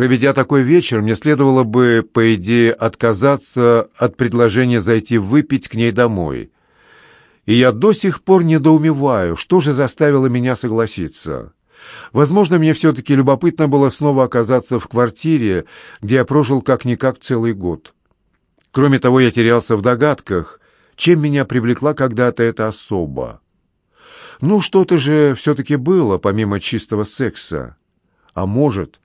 Проведя такой вечер, мне следовало бы, по идее, отказаться от предложения зайти выпить к ней домой. И я до сих пор недоумеваю, что же заставило меня согласиться. Возможно, мне все-таки любопытно было снова оказаться в квартире, где я прожил как-никак целый год. Кроме того, я терялся в догадках, чем меня привлекла когда-то эта особа. Ну, что-то же все-таки было, помимо чистого секса. А может,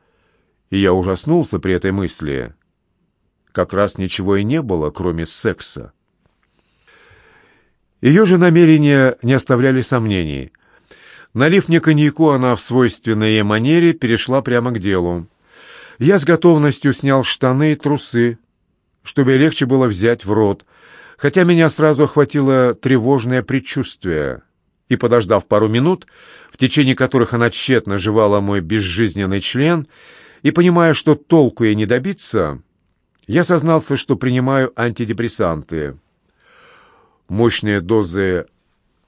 и я ужаснулся при этой мысли, как раз ничего и не было, кроме секса. Ее же намерения не оставляли сомнений. Налив мне коньяку, она в свойственной ей манере перешла прямо к делу. Я с готовностью снял штаны и трусы, чтобы легче было взять в рот, хотя меня сразу охватило тревожное предчувствие. И, подождав пару минут, в течение которых она тщетно жевала мой безжизненный член, и, понимая, что толку ей не добиться, я сознался, что принимаю антидепрессанты. Мощные дозы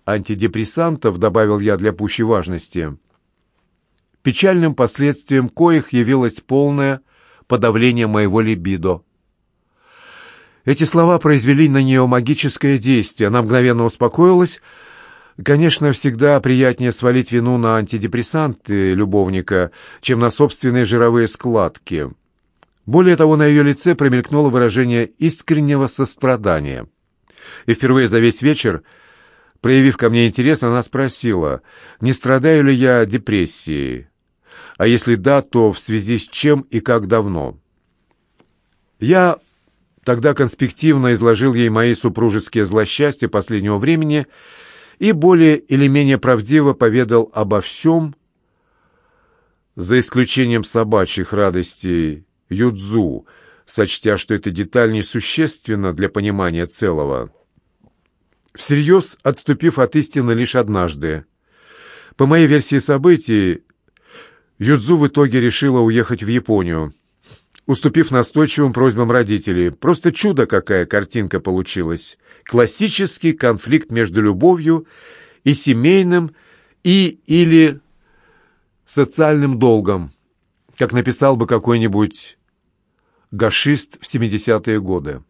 антидепрессантов, добавил я для пущей важности, печальным последствием коих явилось полное подавление моего либидо. Эти слова произвели на нее магическое действие. Она мгновенно успокоилась. Конечно, всегда приятнее свалить вину на антидепрессанты любовника, чем на собственные жировые складки. Более того, на ее лице промелькнуло выражение искреннего сострадания. И впервые за весь вечер, проявив ко мне интерес, она спросила, не страдаю ли я депрессией, а если да, то в связи с чем и как давно. Я Тогда конспективно изложил ей мои супружеские злосчастья последнего времени и более или менее правдиво поведал обо всем, за исключением собачьих радостей юдзу, сочтя, что эта деталь несущественна для понимания целого. Всерьез отступив от истины лишь однажды. По моей версии событий, Юдзу в итоге решила уехать в Японию уступив настойчивым просьбам родителей. Просто чудо какая картинка получилась. Классический конфликт между любовью и семейным и или социальным долгом, как написал бы какой-нибудь гашист в 70-е годы.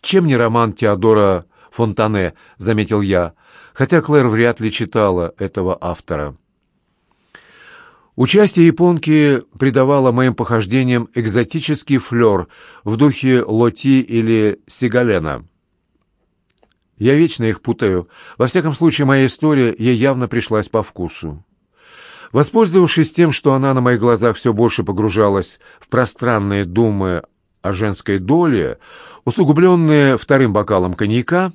«Чем не роман Теодора Фонтане?» — заметил я, хотя Клэр вряд ли читала этого автора. Участие японки придавало моим похождениям экзотический флер в духе Лоти или Сигалена. Я вечно их путаю. Во всяком случае, моя история ей явно пришлась по вкусу. Воспользовавшись тем, что она на моих глазах все больше погружалась в пространные думы о женской доле, усугубленные вторым бокалом коньяка,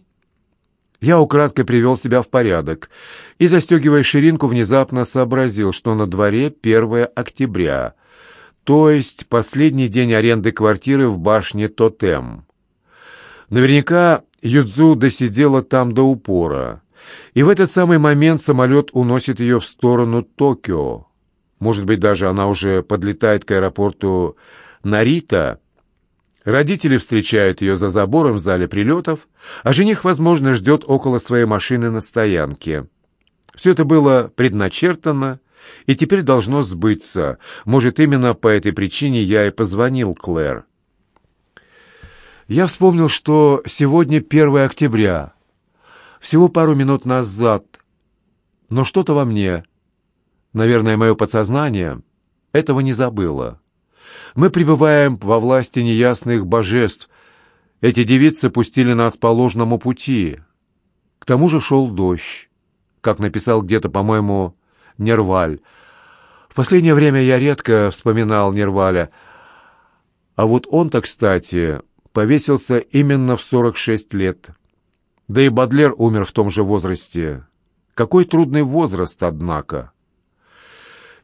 я украдкой привел себя в порядок и, застегивая ширинку, внезапно сообразил, что на дворе 1 октября, то есть последний день аренды квартиры в башне Тотем. Наверняка Юдзу досидела там до упора, и в этот самый момент самолет уносит ее в сторону Токио. Может быть, даже она уже подлетает к аэропорту Нарита, Родители встречают ее за забором в зале прилетов, а жених, возможно, ждет около своей машины на стоянке. Все это было предначертано и теперь должно сбыться. Может, именно по этой причине я и позвонил Клэр. Я вспомнил, что сегодня 1 октября, всего пару минут назад, но что-то во мне, наверное, мое подсознание, этого не забыло. Мы пребываем во власти неясных божеств. Эти девицы пустили нас по ложному пути. К тому же шел дождь, как написал где-то, по-моему, Нерваль. В последнее время я редко вспоминал Нерваля, а вот он-то, кстати, повесился именно в 46 лет. Да и Бадлер умер в том же возрасте. Какой трудный возраст, однако.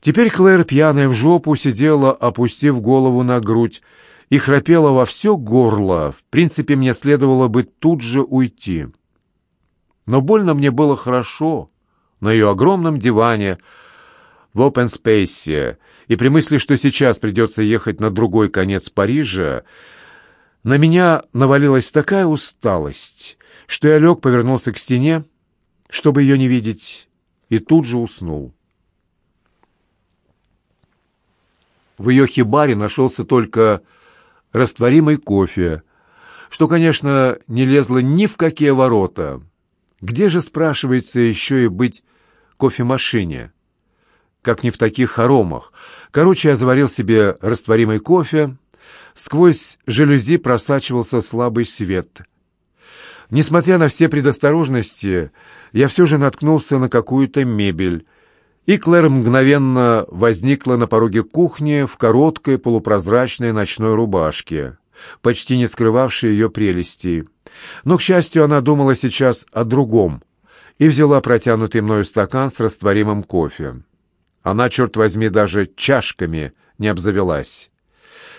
Теперь Клэр, пьяная в жопу, сидела, опустив голову на грудь, и храпела во все горло. В принципе, мне следовало бы тут же уйти. Но больно мне было хорошо на ее огромном диване в опенспейсе, и при мысли, что сейчас придется ехать на другой конец Парижа, на меня навалилась такая усталость, что я лег, повернулся к стене, чтобы ее не видеть, и тут же уснул. В ее хибаре нашелся только растворимый кофе, что, конечно, не лезло ни в какие ворота. Где же, спрашивается, еще и быть кофемашине? Как не в таких хоромах. Короче, я заварил себе растворимый кофе. Сквозь жалюзи просачивался слабый свет. Несмотря на все предосторожности, я все же наткнулся на какую-то мебель, и Клэр мгновенно возникла на пороге кухни в короткой полупрозрачной ночной рубашке, почти не скрывавшей ее прелести. Но, к счастью, она думала сейчас о другом и взяла протянутый мною стакан с растворимым кофе. Она, черт возьми, даже чашками не обзавелась.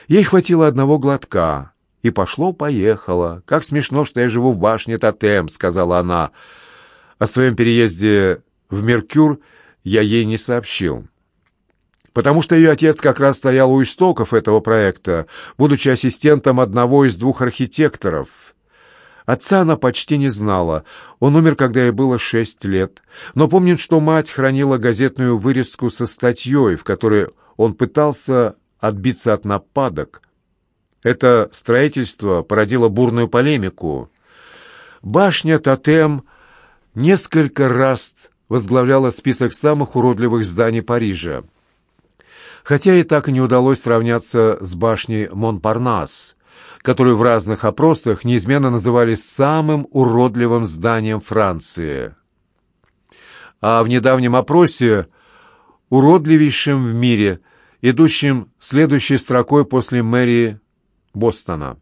Ей хватило одного глотка, и пошло-поехало. «Как смешно, что я живу в башне Тотем», — сказала она. О своем переезде в Меркюр — я ей не сообщил. Потому что ее отец как раз стоял у истоков этого проекта, будучи ассистентом одного из двух архитекторов. Отца она почти не знала. Он умер, когда ей было шесть лет. Но помнит, что мать хранила газетную вырезку со статьей, в которой он пытался отбиться от нападок. Это строительство породило бурную полемику. Башня Тотем несколько раз возглавляла список самых уродливых зданий Парижа. Хотя и так и не удалось сравняться с башней Монпарнас, которую в разных опросах неизменно называли самым уродливым зданием Франции. А в недавнем опросе уродливейшим в мире, идущим следующей строкой после мэрии Бостона.